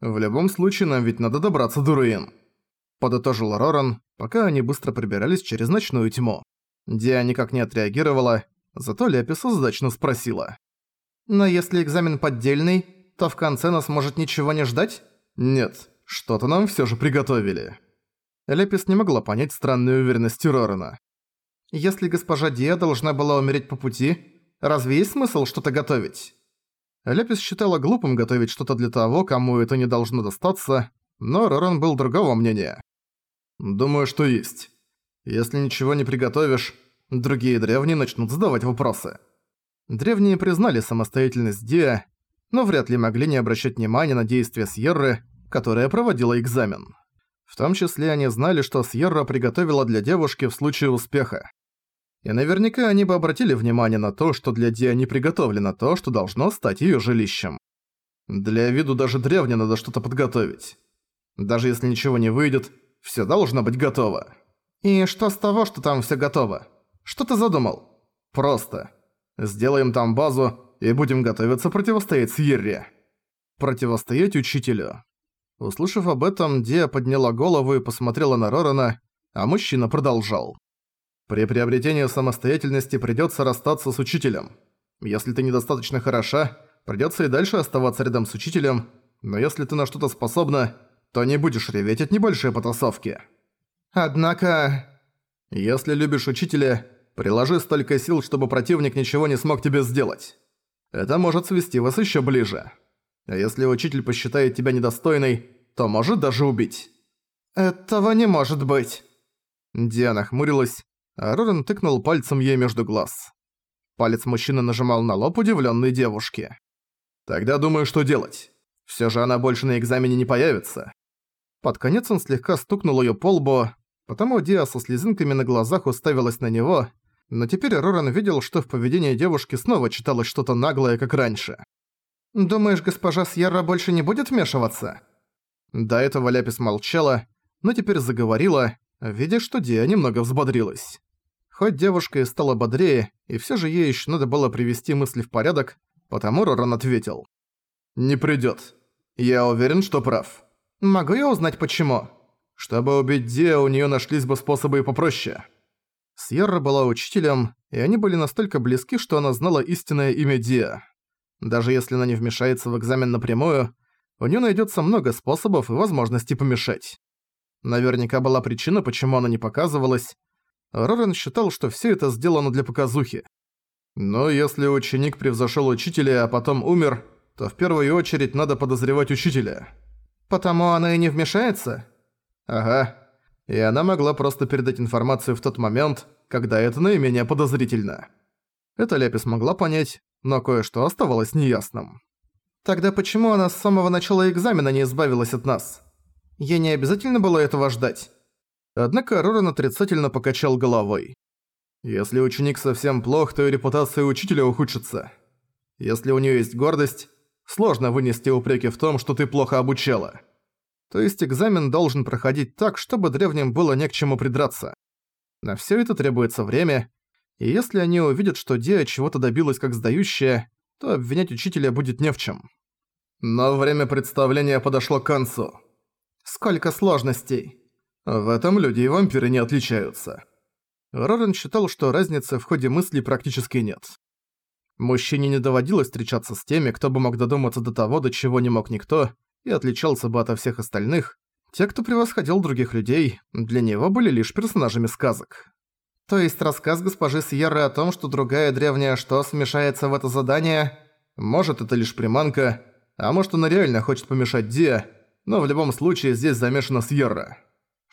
В любом случае, нам ведь надо добраться до руин. Подытожил Роран, пока они быстро прибирались через ночную тьму. Диа никак не отреагировала, зато Леписа задачно спросила. «Но если экзамен поддельный, то в конце нас может ничего не ждать?» «Нет, что-то нам всё же приготовили». Лепис не могла понять странную уверенность Рорана. «Если госпожа Диа должна была умереть по пути, разве есть смысл что-то готовить?» Лепис считала глупым готовить что-то для того, кому это не должно достаться, но Роран был другого мнения. «Думаю, что есть. Если ничего не приготовишь, другие древние начнут задавать вопросы». Древние признали самостоятельность Диа, но вряд ли могли не обращать внимания на действия Сьерры, которая проводила экзамен. В том числе они знали, что Сьерра приготовила для девушки в случае успеха. И наверняка они бы обратили внимание на то, что для Диа не приготовлено то, что должно стать её жилищем. Для виду даже древне надо что-то подготовить. Даже если ничего не выйдет, всё должно быть готово. И что с того, что там всё готово? Что ты задумал? Просто. Сделаем там базу и будем готовиться противостоять Сьерре. Противостоять учителю. Услышав об этом, Диа подняла голову и посмотрела на Рорана, а мужчина продолжал. При приобретении самостоятельности придётся расстаться с учителем. Если ты недостаточно хороша, придётся и дальше оставаться рядом с учителем, но если ты на что-то способна, то не будешь реветь от небольшой потасовки. Однако... Если любишь учителя, приложи столько сил, чтобы противник ничего не смог тебе сделать. Это может свести вас ещё ближе. А если учитель посчитает тебя недостойной, то может даже убить. Этого не может быть. Диана хмурилась, а тыкнул пальцем ей между глаз. Палец мужчины нажимал на лоб удивленной девушки. «Тогда думаю, что делать. Все же она больше на экзамене не появится». Под конец он слегка стукнул ее по лбу, потому Диа со слезинками на глазах уставилась на него, но теперь Роран видел, что в поведении девушки снова читалось что-то наглое, как раньше. «Думаешь, госпожа Сьерра больше не будет вмешиваться?» До этого Ляпис молчала, но теперь заговорила, видя, что Диа немного взбодрилась. Хоть девушка и стала бодрее, и все же ей еще надо было привести мысли в порядок, потому Роран ответил. «Не придёт. Я уверен, что прав». «Могу я узнать, почему?» «Чтобы убить Диа, у неё нашлись бы способы и попроще». Сьерра была учителем, и они были настолько близки, что она знала истинное имя Диа. Даже если она не вмешается в экзамен напрямую, у неё найдётся много способов и возможностей помешать. Наверняка была причина, почему она не показывалась, Рорен считал, что все это сделано для показухи. Но если ученик превзошел учителя, а потом умер, то в первую очередь надо подозревать учителя. Потому она и не вмешается? Ага. И она могла просто передать информацию в тот момент, когда это наименее подозрительно. Это Ляпис могла понять, но кое-что оставалось неясным. Тогда почему она с самого начала экзамена не избавилась от нас? Ей не обязательно было этого ждать. Однако Роран отрицательно покачал головой. Если ученик совсем плох, то и репутация учителя ухудшится. Если у нее есть гордость, сложно вынести упреки в том, что ты плохо обучала. То есть экзамен должен проходить так, чтобы древним было не к чему придраться. На все это требуется время, и если они увидят, что Диа чего-то добилась как сдающая, то обвинять учителя будет не в чем. Но время представления подошло к концу. Сколько сложностей. В этом люди и вампиры не отличаются. Рорен считал, что разницы в ходе мыслей практически нет. Мужчине не доводилось встречаться с теми, кто бы мог додуматься до того, до чего не мог никто, и отличался бы от всех остальных. Те, кто превосходил других людей, для него были лишь персонажами сказок. То есть рассказ госпожи Сьерры о том, что другая древняя что смешается в это задание, может это лишь приманка, а может она реально хочет помешать Диа, но в любом случае здесь замешана Сьерра.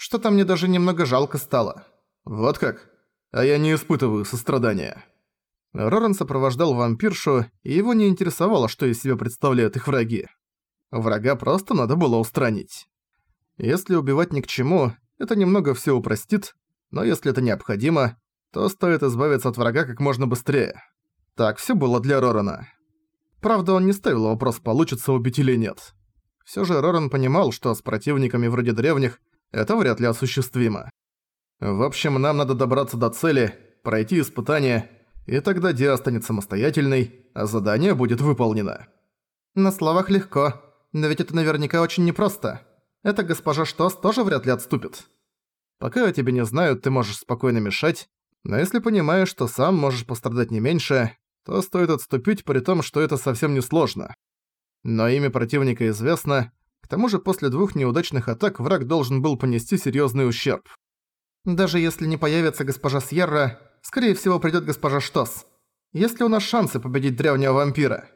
Что-то мне даже немного жалко стало. Вот как? А я не испытываю сострадания. Роран сопровождал вампиршу, и его не интересовало, что из себя представляют их враги. Врага просто надо было устранить. Если убивать ни к чему, это немного все упростит, но если это необходимо, то стоит избавиться от врага как можно быстрее. Так все было для Рорана. Правда, он не ставил вопрос, получится убить или нет. Все же Роран понимал, что с противниками вроде древних это вряд ли осуществимо. В общем, нам надо добраться до цели, пройти испытание, и тогда Диа станет самостоятельной, а задание будет выполнено. На словах легко, Но ведь это наверняка очень непросто. Эта госпожа Штос тоже вряд ли отступит. Пока тебя не знают, ты можешь спокойно мешать, но если понимаешь, что сам можешь пострадать не меньше, то стоит отступить при том, что это совсем не сложно. Но имя противника известно, к тому же после двух неудачных атак враг должен был понести серьезный ущерб. Даже если не появится госпожа Сьерра, скорее всего придет госпожа Штос. Есть ли у нас шансы победить древнего вампира?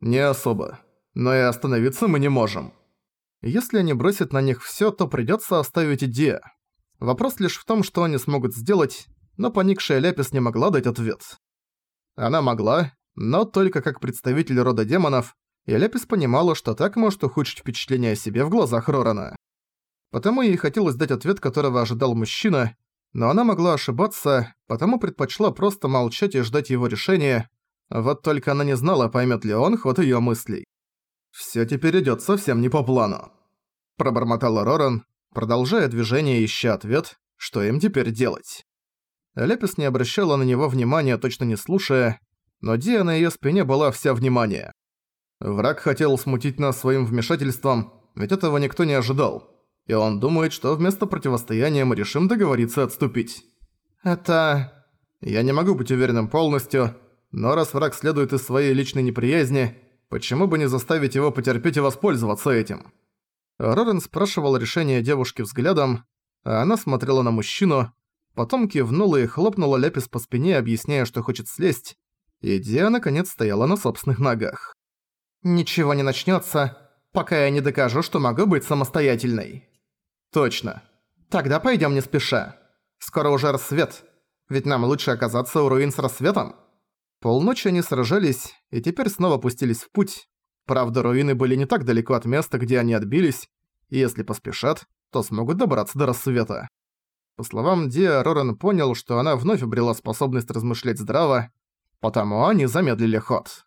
Не особо. Но и остановиться мы не можем. Если они бросят на них всё, то придётся оставить идею. Вопрос лишь в том, что они смогут сделать, но поникшая Ляпис не могла дать ответ. Она могла, но только как представитель рода демонов, и Ляпис понимала, что так может ухудшить впечатление о себе в глазах Рорана. Потому ей хотелось дать ответ, которого ожидал мужчина, но она могла ошибаться, потому предпочла просто молчать и ждать его решения, вот только она не знала, поймет ли он ход ее мыслей. «Всё теперь идёт совсем не по плану», – пробормотала Роран, продолжая движение ища ответ, что им теперь делать. Лепис не обращала на него внимания, точно не слушая, но Дия на её спине была вся внимание. Враг хотел смутить нас своим вмешательством, ведь этого никто не ожидал. И он думает, что вместо противостояния мы решим договориться отступить. Это... Я не могу быть уверенным полностью, но раз враг следует из своей личной неприязни, почему бы не заставить его потерпеть и воспользоваться этим? Рорен спрашивал решение девушки взглядом, а она смотрела на мужчину, потом кивнула и хлопнула Ляпис по спине, объясняя, что хочет слезть, и Диа наконец стояла на собственных ногах. «Ничего не начнётся, пока я не докажу, что могу быть самостоятельной». «Точно. Тогда пойдём не спеша. Скоро уже рассвет, ведь нам лучше оказаться у руин с рассветом». Полночи они сражались и теперь снова пустились в путь. Правда, руины были не так далеко от места, где они отбились, и если поспешат, то смогут добраться до рассвета. По словам Диа, Роран понял, что она вновь обрела способность размышлять здраво, потому они замедлили ход.